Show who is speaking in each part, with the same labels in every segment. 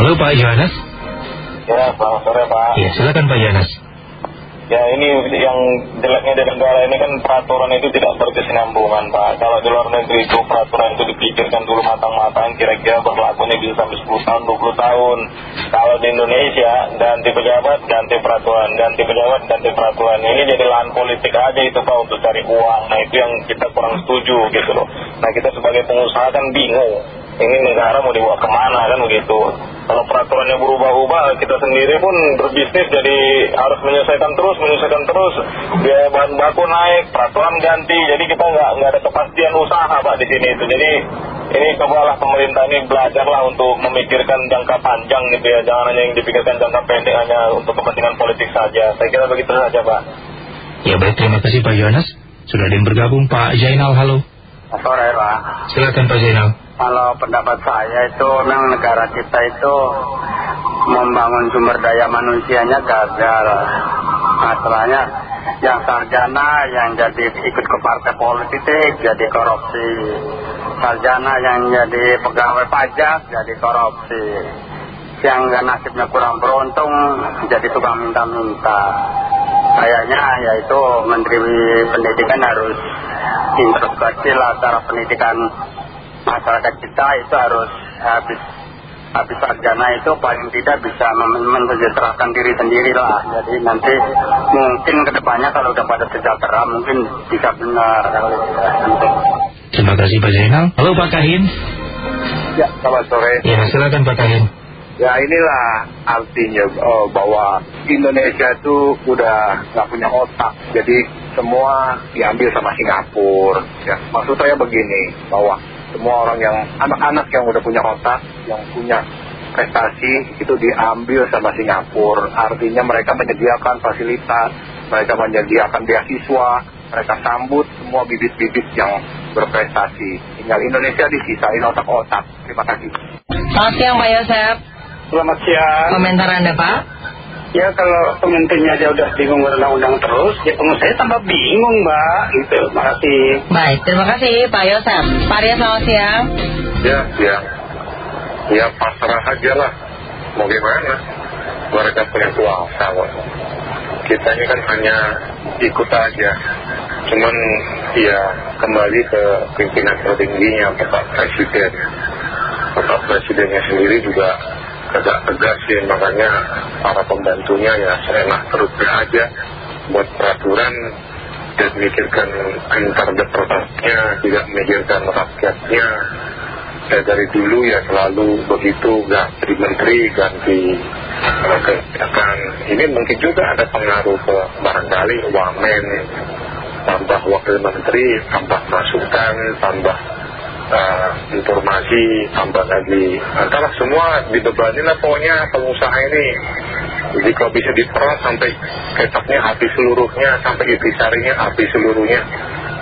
Speaker 1: Halo Pak Yohanes.
Speaker 2: Ya, selamat sore Pak.
Speaker 1: Ya, silakan Pak Yohanes.
Speaker 2: Ya ini yang jeleknya di negara ini kan peraturan itu tidak berkesinambungan Pak. Kalau di luar negeri itu peraturan itu dipikirkan dulu matang-matang kira-kira berlakunya bisa sampai 10 tahun, 20 tahun. Kalau di Indonesia ganti pejabat, ganti peraturan, ganti pejabat, ganti peraturan. Ini jadi lahan politik aja itu Pak untuk cari uang. Nah itu yang kita kurang setuju gitu loh. Nah kita sebagai pengusaha kan bingung ini negara mau dibawa ke mana kan begitu kalau peraturannya berubah-ubah kita sendiri pun berbisnis jadi harus menyelesaikan terus menyelesaikan terus. Biaya bahan baku naik peraturan ganti jadi kita nggak nggak ada kepastian usaha pak di sini itu. Jadi ini cobalah pemerintah ini belajarlah untuk memikirkan jangka panjang gitu ya. Jangan hanya yang dipikirkan jangka pendek hanya untuk kepentingan politik saja. Saya kira begitu saja pak.
Speaker 1: Ya baik. Terima kasih Pak Yohanes. Sudah ada yang bergabung Pak Jainal halo
Speaker 3: sore Pak
Speaker 1: silakan Pak Jainal
Speaker 3: kalau pendapat saya itu memang negara kita itu membangun sumber daya manusianya gagal. Masalahnya yang sarjana yang jadi ikut ke partai politik jadi korupsi. Sarjana yang jadi pegawai pajak jadi korupsi. Yang nasibnya kurang beruntung jadi tukang minta-minta. Kayaknya yaitu Menteri Pendidikan harus introspeksi lah cara pendidikan masyarakat kita itu harus habis habis sarjana itu paling tidak bisa mensejahterakan diri sendiri lah. Jadi nanti mungkin ke depannya kalau udah pada sejahtera mungkin bisa benar. Kalau
Speaker 1: terima kasih Pak Zainal. Halo Pak Kahin.
Speaker 4: Ya selamat sore.
Speaker 1: Ya silakan Pak Kahin
Speaker 4: ya inilah artinya oh, bahwa Indonesia itu udah nggak punya otak. Jadi semua diambil sama Singapura. Ya maksud saya begini bahwa semua orang yang anak-anak yang udah punya otak yang punya prestasi itu diambil sama Singapura. Artinya mereka menyediakan fasilitas mereka menyediakan beasiswa mereka sambut semua bibit-bibit yang berprestasi. Tinggal Indonesia disisain otak-otak. Terima kasih.
Speaker 5: Selamat siang Pak Yosef
Speaker 3: Selamat siang
Speaker 5: Komentar Anda Pak
Speaker 3: Ya kalau pementerinya aja udah bingung undang-undang terus, ya pengusaha tambah bingung mbak, gitu. Terima kasih.
Speaker 5: Baik, terima kasih Pak Yosef. Pak Arya selamat siang.
Speaker 4: Ya, ya. Ya pasrah aja lah. Mau gimana? Mereka punya kuasa kok. Kita ini kan hanya ikut aja. Cuman ya kembali ke pimpinan tertingginya Bapak Presiden. Bapak Presidennya sendiri juga agak tegas sih makanya para pembantunya ya seenak perutnya aja buat peraturan dan mikirkan interpretasinya tidak memikirkan rakyatnya. Saya dari dulu ya selalu begitu ganti menteri ganti kebijakan. Ini mungkin juga ada pengaruh ke barangkali wamen tambah wakil menteri tambah masukan tambah uh, informasi tambah lagi. Antara semua dibebani lah pokoknya pengusaha ini. Jadi kalau bisa diperas sampai kecapnya habis seluruhnya sampai intisarinya habis seluruhnya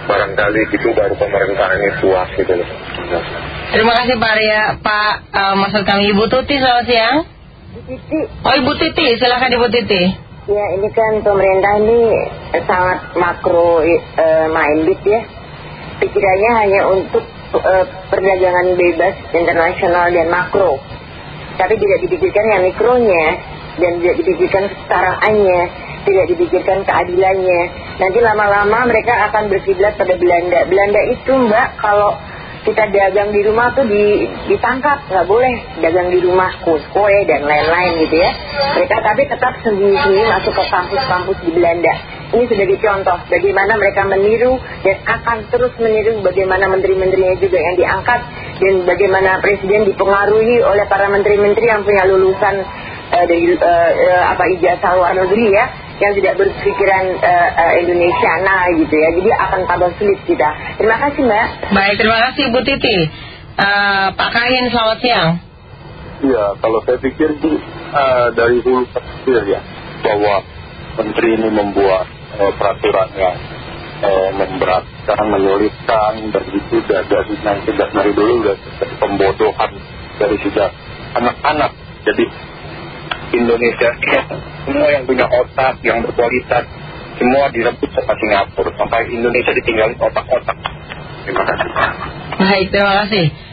Speaker 4: barangkali gitu baru pemerintah ini puas gitu loh.
Speaker 5: Terima kasih Pak Arya. Pak uh, maksud kami Ibu Tuti selamat siang.
Speaker 6: Bu Titi.
Speaker 5: Oh Ibu Titi silakan Ibu Titi.
Speaker 6: Ya ini kan pemerintah ini sangat makro uh, minded ya. Pikirannya hanya untuk uh, perdagangan bebas internasional dan makro. Tapi tidak dipikirkan yang mikronya dan tidak dipikirkan kesetaraannya tidak dipikirkan keadilannya. Nanti lama-lama mereka akan berkiblat pada Belanda. Belanda itu mbak kalau kita dagang di rumah tuh di, ditangkap. Nggak boleh dagang di rumah kue dan lain-lain gitu ya. Mereka tapi tetap sendiri-sendiri masuk ke kampus-kampus di Belanda ini sebagai contoh bagaimana mereka meniru dan akan terus meniru bagaimana menteri-menterinya juga yang diangkat dan bagaimana presiden dipengaruhi oleh para menteri-menteri yang punya lulusan uh, dari uh, uh, apa ijazah luar negeri ya yang tidak berpikiran uh, uh, Indonesia. Nah gitu ya. Jadi akan tambah sulit kita. Terima kasih mbak.
Speaker 5: Baik terima kasih Bu Titi. Uh, Pak Kahin selamat siang.
Speaker 4: Iya kalau saya pikir uh, dari hulu kecil ya bahwa menteri ini membuat eh, peraturan yang eh, memberatkan, menyulitkan dan itu sudah dari yang sejak dari dulu sudah dari pembodohan dari sejak anak-anak. Jadi Indonesia semua yang punya otak yang berkualitas semua direbut sama Singapura. Sampai Indonesia ditinggalin otak-otak. Terima kasih.
Speaker 5: Baik terima kasih